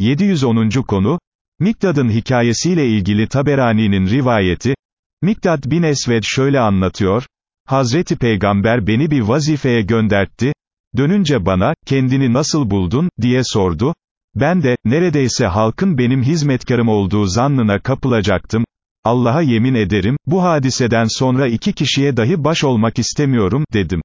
710. konu, Mikdad'ın hikayesiyle ilgili Taberani'nin rivayeti, Mikdad bin Esved şöyle anlatıyor, Hazreti Peygamber beni bir vazifeye göndertti, dönünce bana, kendini nasıl buldun, diye sordu, ben de, neredeyse halkın benim hizmetkarım olduğu zannına kapılacaktım, Allah'a yemin ederim, bu hadiseden sonra iki kişiye dahi baş olmak istemiyorum, dedim.